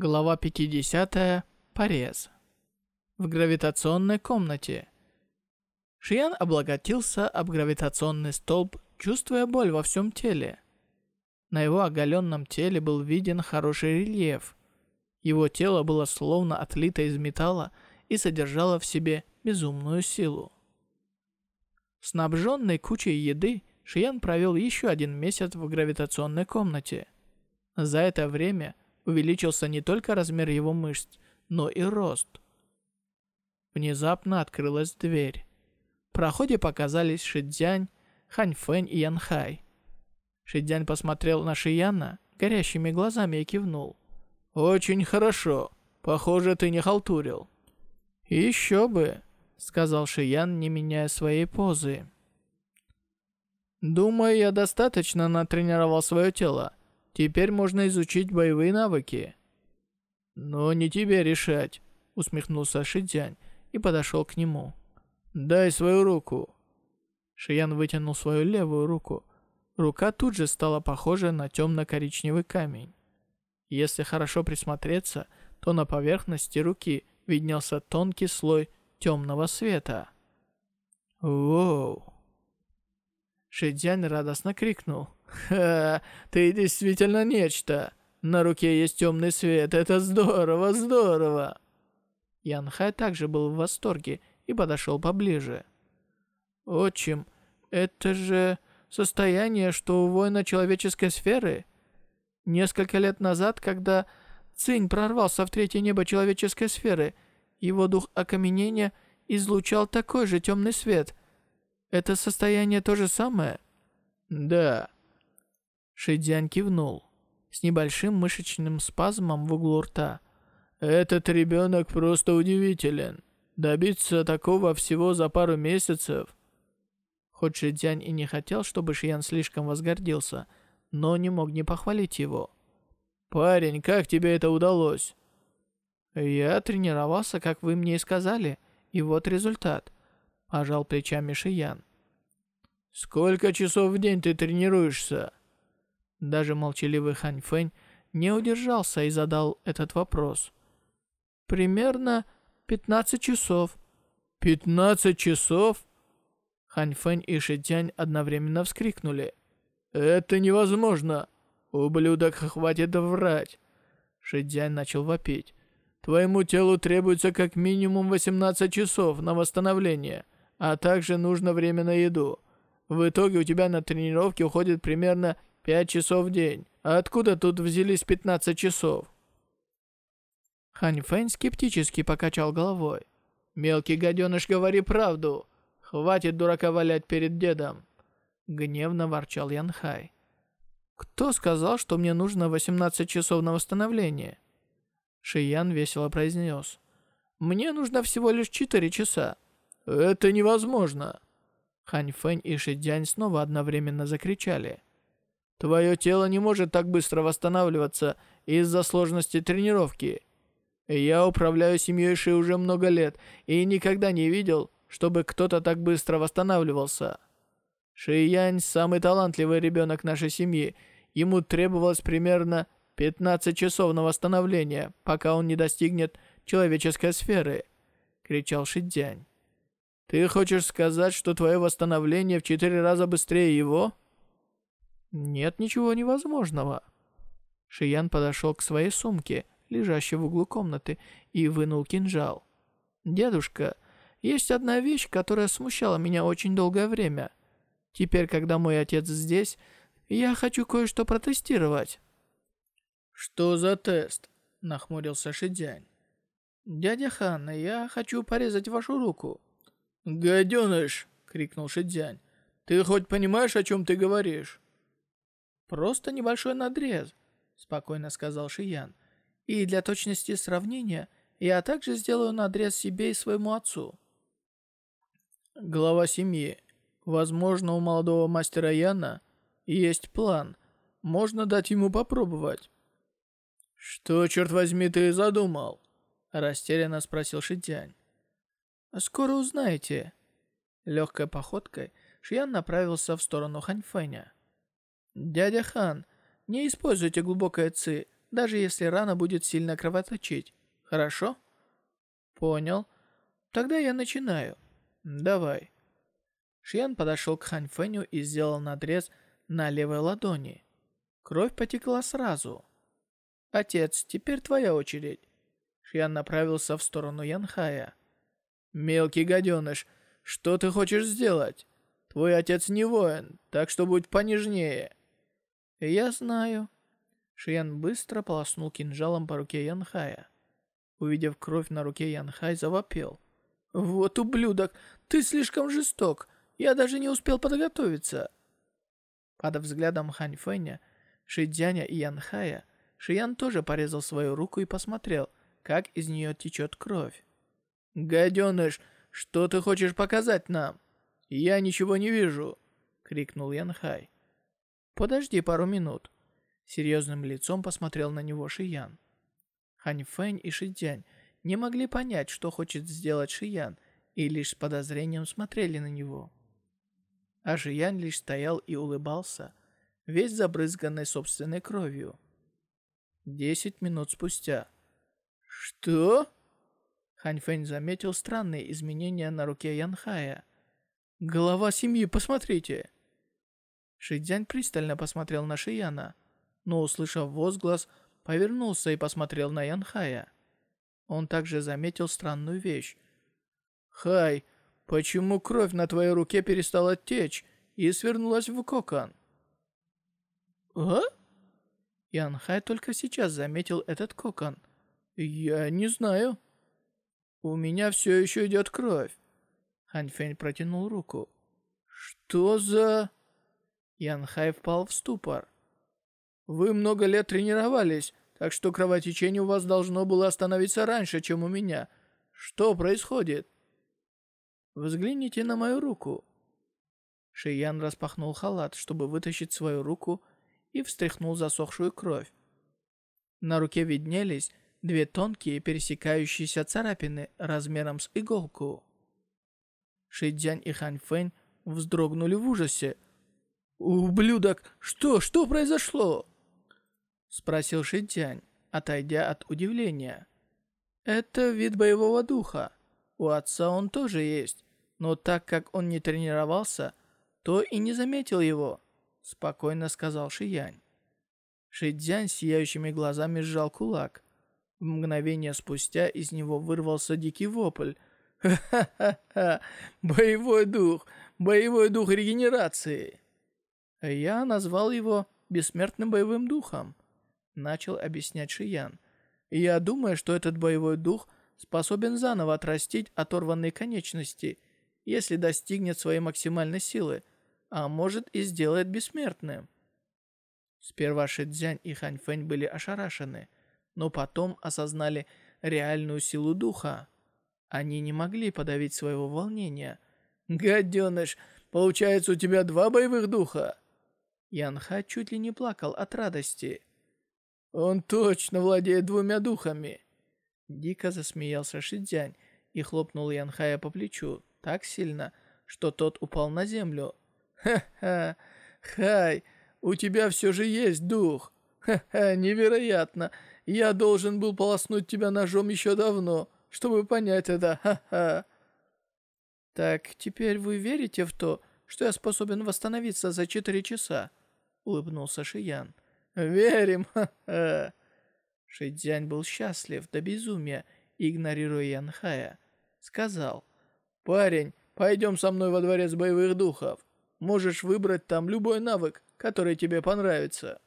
Глава 50. Порез. В гравитационной комнате. Шиян облаготился об гравитационный столб, чувствуя боль во всем теле. На его оголенном теле был виден хороший рельеф. Его тело было словно отлито из металла и содержало в себе безумную силу. Снабженный кучей еды, Шиян провел еще один месяц в гравитационной комнате. За это время увеличился не только размер его мышц, но и рост. Внезапно открылась дверь. В проходе показались Шидзянь, Ханьфэнь и Янхай. Шидзянь посмотрел на Шияна горящими глазами и кивнул. «Очень хорошо. Похоже, ты не халтурил». «Еще бы», — сказал Шиян, не меняя своей позы. «Думаю, я достаточно натренировал свое тело. Теперь можно изучить боевые навыки». «Но не тебе решать», — усмехнулся Шидзянь и подошел к нему. «Дай свою руку». Шиян вытянул свою левую руку. Рука тут же стала похожа на темно-коричневый камень. Если хорошо присмотреться, то на поверхности руки виднелся тонкий слой темного света. «Воу!» Шидзянь радостно крикнул. «Ха, ты действительно нечто! На руке есть темный свет, это здорово, здорово!» Ян Хай также был в восторге и подошел поближе. «Отчим, это же состояние, что у воина человеческой сферы? Несколько лет назад, когда Цинь прорвался в третье небо человеческой сферы, его дух окаменения излучал такой же темный свет. Это состояние то же самое?» «Да». Шидзян кивнул, с небольшим мышечным спазмом в углу рта. «Этот ребенок просто удивителен. Добиться такого всего за пару месяцев Хоть Шидзянь и не хотел, чтобы Шиян слишком возгордился, но не мог не похвалить его. «Парень, как тебе это удалось?» «Я тренировался, как вы мне и сказали, и вот результат», – пожал плечами Шиян. «Сколько часов в день ты тренируешься?» Даже молчаливый Хань Фэнь не удержался и задал этот вопрос. «Примерно 15 часов». «15 часов?» Хань Фэнь и Ши Тянь одновременно вскрикнули. «Это невозможно! Ублюдок, хватит врать!» Ши Тянь начал вопить. «Твоему телу требуется как минимум 18 часов на восстановление, а также нужно время на еду. В итоге у тебя на тренировке уходит примерно 5 часов в день. А откуда тут взялись 15 часов?» Хань Фэнь скептически покачал головой. «Мелкий гаденыш, говори правду. «Хватит дурака валять перед дедом!» Гневно ворчал Янхай. «Кто сказал, что мне нужно 18 часов на восстановление?» Шиян весело произнес. «Мне нужно всего лишь 4 часа». «Это невозможно!» Хань Фэнь и Шидзянь снова одновременно закричали. «Твое тело не может так быстро восстанавливаться из-за сложности тренировки. Я управляю семьей Ши уже много лет и никогда не видел, чтобы кто-то так быстро восстанавливался. Шиянь – самый талантливый ребенок нашей семьи. Ему требовалось примерно 15 часов на восстановление, пока он не достигнет человеческой сферы», – кричал Шидзянь. «Ты хочешь сказать, что твое восстановление в четыре раза быстрее его?» «Нет ничего невозможного». Шиян подошел к своей сумке, лежащей в углу комнаты, и вынул кинжал. «Дедушка, есть одна вещь, которая смущала меня очень долгое время. Теперь, когда мой отец здесь, я хочу кое-что протестировать». «Что за тест?» – нахмурился Шидзянь. «Дядя Хан, я хочу порезать вашу руку». «Гаденыш!» – крикнул Шидзянь. «Ты хоть понимаешь, о чем ты говоришь?» «Просто небольшой надрез», – спокойно сказал Шиян. «И для точности сравнения я также сделаю надрез себе и своему отцу». Глава семьи. Возможно, у молодого мастера Яна есть план. Можно дать ему попробовать. «Что, черт возьми, ты задумал?» Растерянно спросил Шитянь. «Скоро узнаете». Легкой походкой Шиян направился в сторону Ханьфэня. «Дядя Хан, не используйте глубокое ци. даже если рана будет сильно кровоточить. Хорошо? Понял. Тогда я начинаю. Давай. Шиян подошел к Хань Фэню и сделал надрез на левой ладони. Кровь потекла сразу. «Отец, теперь твоя очередь». Шиян направился в сторону Янхая. «Мелкий гаденыш, что ты хочешь сделать? Твой отец не воин, так что будь понежнее». «Я знаю». Шиян быстро полоснул кинжалом по руке Янхая. Увидев кровь на руке Янхай, завопил. «Вот ублюдок, ты слишком жесток. Я даже не успел подготовиться». Под взглядом Хань Фэня, Шидзяня и Янхая, Шиян тоже порезал свою руку и посмотрел, как из нее течет кровь. «Гаденыш, что ты хочешь показать нам? Я ничего не вижу!» — крикнул Янхай. «Подожди пару минут». Серьезным лицом посмотрел на него Шиян. Хань Фэнь и Шидзянь не могли понять, что хочет сделать Шиян, и лишь с подозрением смотрели на него. А Шиян лишь стоял и улыбался, весь забрызганный собственной кровью. Десять минут спустя. «Что?» Хань Фэнь заметил странные изменения на руке Янхая. «Голова семьи, посмотрите!» Шидзянь пристально посмотрел на Шияна, но, услышав возглас, повернулся и посмотрел на Янхая. Он также заметил странную вещь. «Хай, почему кровь на твоей руке перестала течь и свернулась в кокон?» «А?» Янхай только сейчас заметил этот кокон. «Я не знаю». «У меня все еще идет кровь». Ханьфэнь протянул руку. «Что за...» Янхай впал в ступор. «Вы много лет тренировались, так что кровотечение у вас должно было остановиться раньше, чем у меня. Что происходит?» «Взгляните на мою руку». Шиян распахнул халат, чтобы вытащить свою руку, и встряхнул засохшую кровь. На руке виднелись две тонкие пересекающиеся царапины размером с иголку. Шидзянь и Хань Фэнь вздрогнули в ужасе, «Ублюдок! Что? Что произошло?» Спросил Шитянь, отойдя от удивления. «Это вид боевого духа. У отца он тоже есть, но так как он не тренировался, то и не заметил его», спокойно сказал Шиянь. Шидзянь сияющими глазами сжал кулак. В мгновение спустя из него вырвался дикий вопль. «Ха-ха-ха! Боевой дух! Боевой дух регенерации!» «Я назвал его бессмертным боевым духом», — начал объяснять Шиян. «Я думаю, что этот боевой дух способен заново отрастить оторванные конечности, если достигнет своей максимальной силы, а может и сделает бессмертным». Сперва Шидзянь и Ханьфэнь были ошарашены, но потом осознали реальную силу духа. Они не могли подавить своего волнения. «Гаденыш, получается, у тебя два боевых духа?» Янха чуть ли не плакал от радости. «Он точно владеет двумя духами!» Дико засмеялся Шидзянь и хлопнул Янхая по плечу так сильно, что тот упал на землю. «Ха-ха! Хай, у тебя все же есть дух! Ха-ха, невероятно! Я должен был полоснуть тебя ножом еще давно, чтобы понять это, ха-ха!» «Так теперь вы верите в то, что я способен восстановиться за четыре часа?» Улыбнулся Шиян. «Верим, ха-ха!» Шидзянь был счастлив до безумия, игнорируя Янхая. Сказал, «Парень, пойдем со мной во дворец боевых духов. Можешь выбрать там любой навык, который тебе понравится».